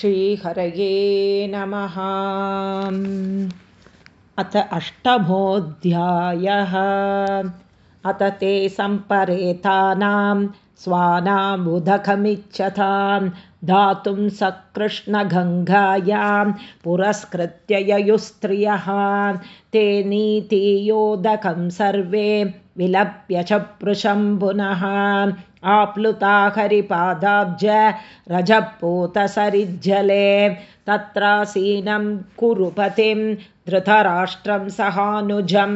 श्रीहरये नमः। अथ अष्टमोऽध्यायः। अथ ते सम्परेतानां स्वानामुदकमिच्छतां दातुं सकृष्णगङ्गायां पुरस्कृत्य ययुस्त्रियः। ते नीतियोदकं सर्वे विलप्य च पृशं पुनः आप्लुता हरिपादाब्ज रजपूतसरिज्जले तत्रासीनं कुरुपतिं धृतराष्ट्रं सहानुजं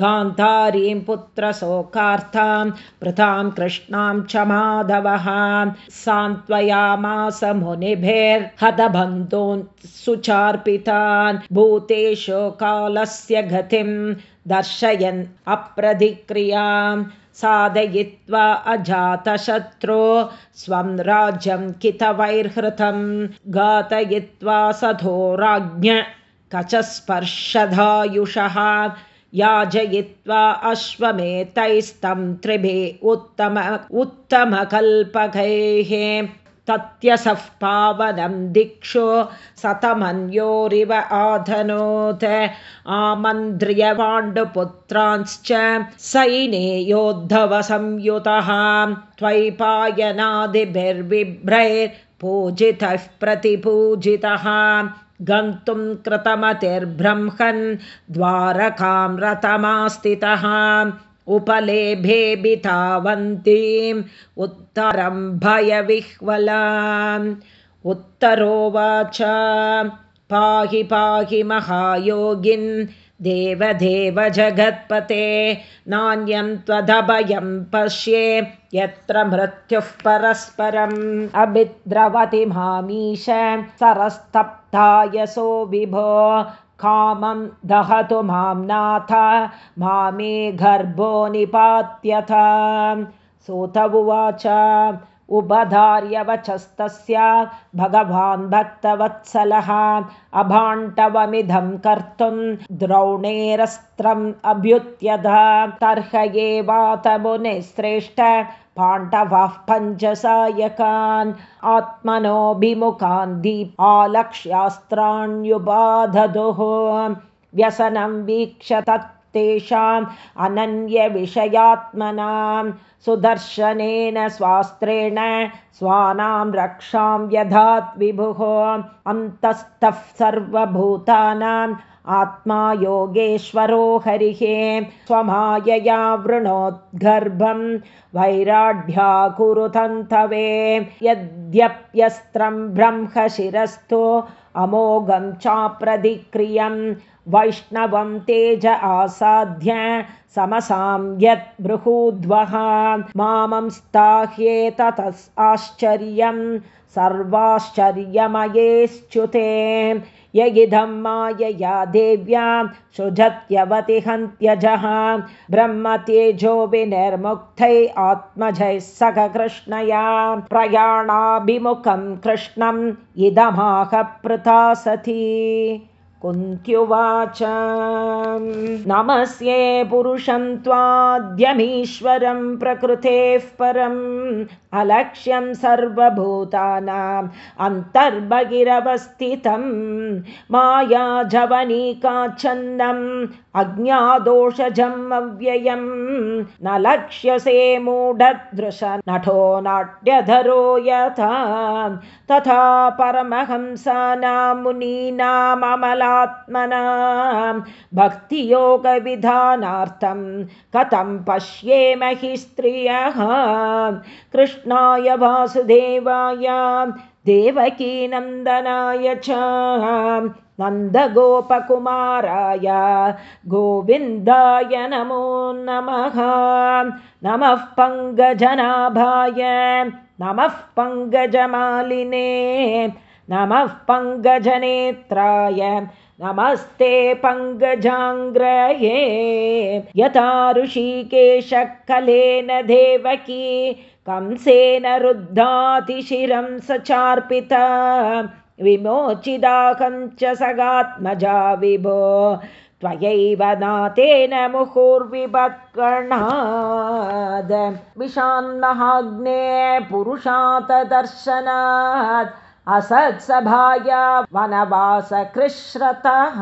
गान्धारीं पुत्रशोकार्तां पृथां कृष्णां च माधवः सान्त्वयामास मुनिभिर्हतबन्धून् सुचार्पितान् भूतेषु कालस्य गतिं दर्शयन् अप्रतिक्रियाम् साधयित्वा अजातशत्रो स्वं राज्यं कितवैर्हृतं घातयित्वा सधोराज्ञ कचस्पर्शधायुषः याजयित्वा अश्वमेतैस्तं त्रिभिः उत्तम उत्तमकल्पकैः तत्यसः पावनं दिक्षु सतमन्योरिव आधनोत् आमन्त्र्यवाण्डुपुत्रांश्च सैने योद्धवसंयुतः त्वैपायनादिभिर्बिभ्रैर्पूजितः प्रतिपूजितः गन्तुं कृतमतिर्ब्रह्मन् द्वारकां रतमास्थितः उपलेभेभितावन्तीम् उत्तरं भयविह्वलाम्। उत्तरोवाच पाहि पाहि महायोगिन्। देवदेव जगत्पते। नान्यं त्वदभयं पश्ये। यत्र मृत्युः परस्परम् अभिद्रवति मामीश। सरस्तप्तायसो विभो कामं दहतु मां नाथ मामे गर्भो निपात्यथ। सोत उवाच उपधार्यवचस्तस्य भगवान् भक्तवत्सलः अभाण्टवमिदं कर्तुं द्रौणेरस्त्रम् अभ्युत्यध। तर्ह एवात मुनिश्रेष्ठ पाण्डवः पञ्चसायकान् आत्मनोऽभिमुखान् दीपालक्ष्यास्त्राण्युबाधदुः व्यसनं वीक्ष तत्तेषाम् अनन्यविषयात्मनां सुदर्शनेन स्वास्त्रेण स्वानां रक्षां व्यधात् विभुः अन्तस्तः सर्वभूतानाम् आत्मा योगेश्वरो हरिः स्वमायया वृणोद्गर्भं वैराढ्या कुरुतन्तवे यद्यप्यस्त्रं ब्रह्मशिरस्थो अमोघं चाप्रधिक्रियं वैष्णवं तेज आसाध्य समसां यत् बृहूद्वः मामं स्ताह्येततस् आश्चर्यं सर्वाश्चर्यमयेश्च्युते य इदं मायया देव्या सृजत्यवति हन्त्यजः ब्रह्मतेजो विनिर्मुक्तै आत्मजैः सखकृष्णया। प्रयाणाभिमुखं कृष्णम् इदमाह पृथा सती कुन्त्युवाच। नमस्ये पुरुषं त्वाद्यमीश्वरं प्रकृतेः परम् अलक्ष्यं सर्वभूतानाम् अन्तर्बहिरवस्थितं। मायाजवनिकाच्छन्दम् अज्ञादोषजम् अव्ययं न लक्ष्यसे मूढदृश नठो नाट्यधरो यथा। तथा परमहंसानां मुनीनाममलात्मनां भक्तियोगविधानार्थं कथं पश्येम हि स्त्रियः। कृष्णाय वासुदेवाय देवकीनन्दनाय च नन्दगोपकुमाराय गोविन्दाय नमो नमः। नमः पङ्गजनाभाय नमः पङ्गजमालिने नमः पङ्गजनेत्राय नमस्ते पङ्गजाङ्ग्रये यथा ऋषिकेशकलेन देवकी कंसेन रुद्धातिशिरं सचार्पिता। विमोचिदाहं च सगात्मजा विभो। त्वयैव नातेन मुहुर्विभत्कर्णाद् विशान्महाग्ने पुरुषात् दर्शनात् असत्सभाया वनवासकृश्रतः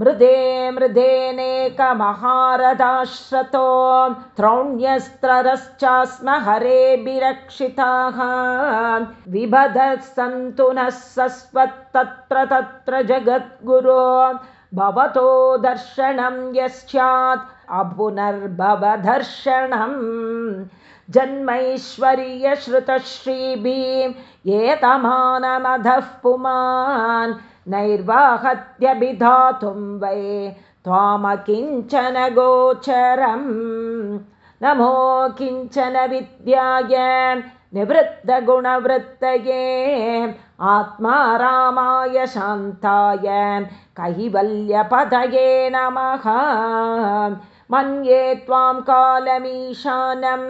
मृदे मृदेनेकमहारदाश्रतो त्रौण्यस्त्ररश्चास्म हरेभिरक्षिताः विभधः सन्तु नः सस्वत्तत्र तत्र जगद्गुरो। भवतो दर्शनं यश्चात् अपुनर्भवदर्शनम् जन्मैश्वर्यश्रुतश्रीभिः एतमानमधः पुमान् नैर्वाहत्यभिधातुं वै त्वामकिञ्चन गोचरम् नमो किञ्चन विद्याय निवृत्तगुणवृत्तये आत्मा रामाय शान्ताय कैवल्यपदये नमः मन्ये त्वां कालमीशानम्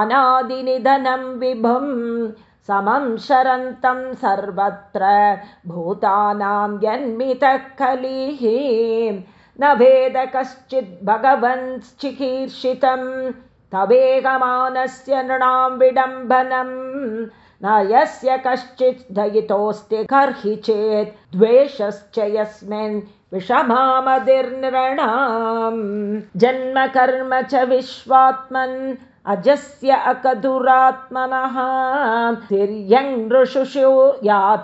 अनादिनिधनं विभुं समं शरन्तं सर्वत्र भूतानां जन्मितः कलिः। न वेद कश्चित् भगवंश्चिकीर्षितं तवेगमानस्य नृणां विडम्बनं न यस्य कश्चित् दयितोऽस्ति कर्हि चेत् द्वेषश्च यस्मिन् विषमामदिर्नृणाम्। जन्म कर्म च विश्वात्मन् अजस्य अकदुरात्मनः तिर्यङ् यात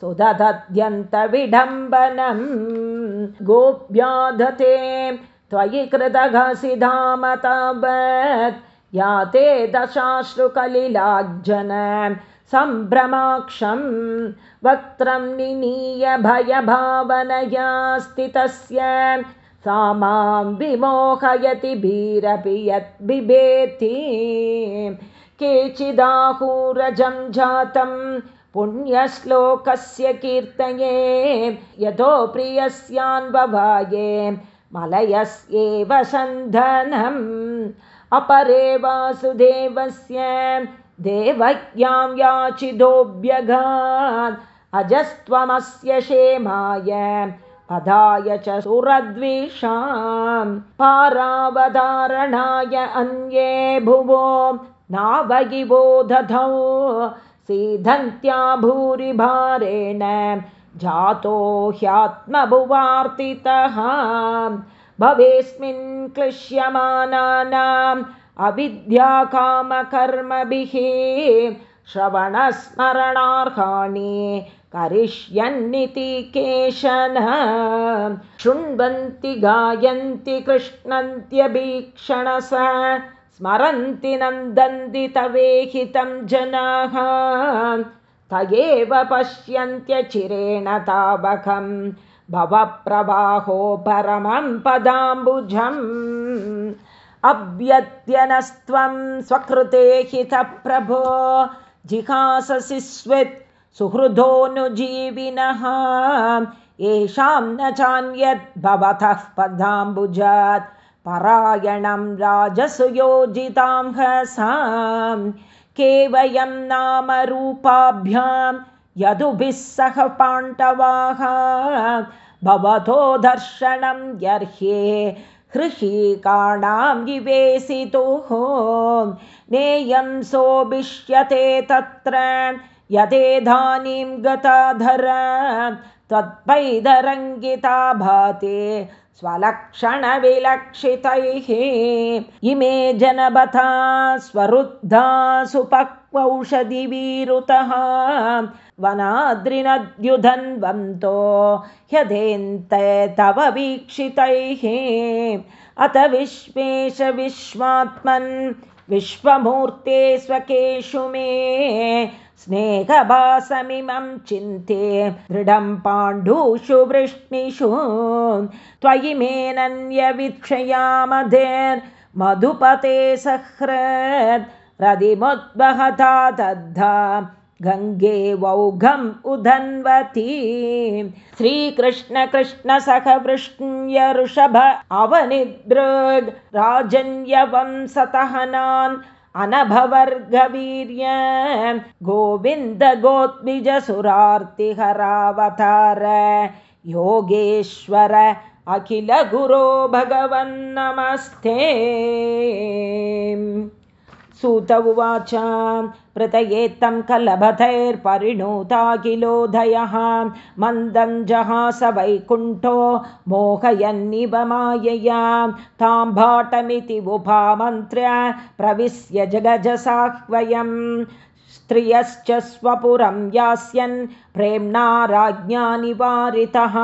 सुदधत्यन्तविडम्बनम् गोप्याधते त्वयि कृतघसि धाम तावत् याते दशाश्रुकलिलाज्जन सम्भ्रमाक्षं वक्त्रं निनीय भयभावनया स्थितस्य सा मां विमोहयति भीरपि यत् बिभेति। केचिदाहूरजं जातं पुण्यश्लोकस्य कीर्तये यतो प्रियस्यान्वभाये मलयस्येव सन्धनम्। अपरे वासुदेवस्य देवज्ञां याचिदोऽभ्यगात् अजस्त्वमस्य क्षेमाय पदाय च सुरद्विषां पारावधारणाय अन्ये भुवो नावगिवो दधौ सीधन्त्या भूरिभारेण जातो ह्यात्मभुवार्तितः भवेस्मिन् क्लिश्यमानानाम् अविद्याकामकर्मभिः श्रवणस्मरणार्हाणि करिष्यन्निति केशन। शृण्वन्ति गायन्ति कृष्णन्त्यभीक्षणस स्मरन्ति नन्दन्ति तवेहितं जनाः। त एव पश्यन्त्यचिरेण तावकं भवप्रवाहो परमं पदाम्बुजम्। अव्यत्यनस्त्वं स्वकृते हितः प्रभो जिहाससि स्वित् सुहृदोऽनुजीविनः येषां न चान्यद् भवतः पदाम्बुजात्। परायणं राजसुयोजितां हसां केवयं नामरूपाभ्यां यदुभिः सह पाण्डवाः। भवतो दर्शनं यर्ह्ये हृषीकाणां विवेसितुः नेयं सोऽभिष्यते तत्र यदेधानीं गताधर। त्वत्पैदरङ्गिता भाते स्वलक्षणविलक्षितैः इमे जनबथा स्वरुद्धा सुपक्वौषधिवीरुतः वनाद्रिनद्युधन्वन्तो ह्यधेन्त तव वीक्षितैः अथ विश्वेश विश्वात्मन् विश्वमूर्ते स्वकेषु मे स्नेहभासमिमं चिन्ते दृढं पाण्डुषु वृष्णिषु त्वयि मेनन्यविक्षयामधेर्मधुपते सह्रद् रदिमुद्वहता तद्धा गङ्गे वौघम् श्रीकृष्ण कृष्ण सख वृष्ण्य ऋषभ अवनिदृग् राजन्यवंसतहनान् अनभवर्गवीर्य। गोविन्द गोत्मिज सुरार्तिहरावतार। योगेश्वर अखिल गुरो भगवन्नमस्ते सूत उवाच प्रतयेत्तं कलभतैर्परिणोता किलोदयः मन्दं जहास वैकुण्ठो मोहयन्निव मायया। तां भाटमिति उपामन्त्र्य प्रविश्य जगजसाह्वयम्। स्त्रियश्च स्वपुरं यास्यन् प्रेम्णा राज्ञा निवारितः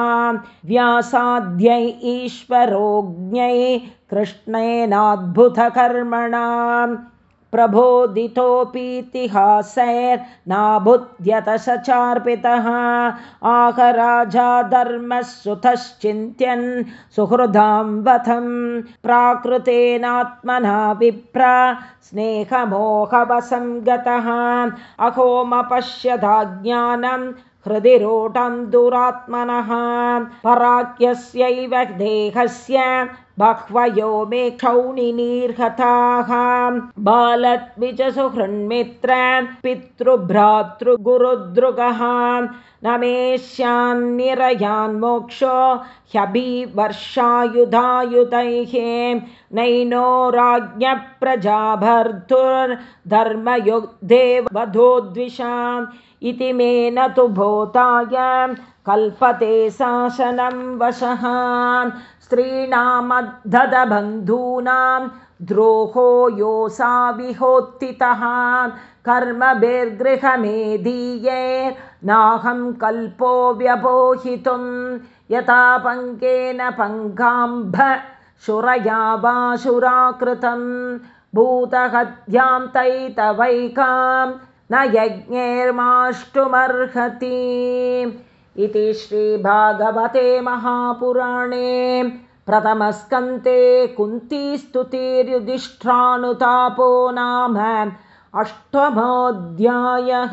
व्यासाद्यै ईश्वरोज्ञै कृष्णेनाद्भुतकर्मणा प्रबोधितोऽपीतिहासैर्नाबुध्यत स चार्पितः आहराजा धर्मः सुतश्चिन्त्यन् सुहृदां वथं प्राकृतेनात्मना विप्रा स्नेहमोहवसङ्गतः। अहोमपश्यदा ज्ञानं हृदि रोटं दुरात्मनः। पराख्यस्यैव देहस्य बह्वयो मे क्षौणिनीर्हताः बालद्विजसुहृन्मित्र पितृभ्रातृगुरुदृगः न मे स्यान्निरयान्मोक्षो ह्यभिवर्षायुधायुधैः नैनो राज्ञप्रजा वधोद्विषाम् इति मे न तु भूताय। कल्पते शासनं वशः स्त्रीणामद्धबन्धूनां द्रोहो योऽसा विहोत्थितः। नाहं कल्पो व्यपोहितुं यथा पङ्केन पङ्काम्भ शुरया वाशुराकृतं भूतहत्यां तैतवैकां न यज्ञैर्माष्टुमर्हति इति श्रीभागवते महापुराणे प्रथमस्कन्ते कुन्तीस्तुतिर्युधिष्ठानुतापो नाम अष्टमोऽध्यायः।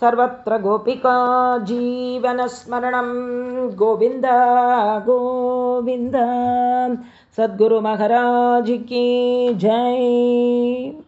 सर्वत्र गोपिका जीवनस्मरणं। गोविन्द गोविन्द। सद्गुरुमहाराजिकी जय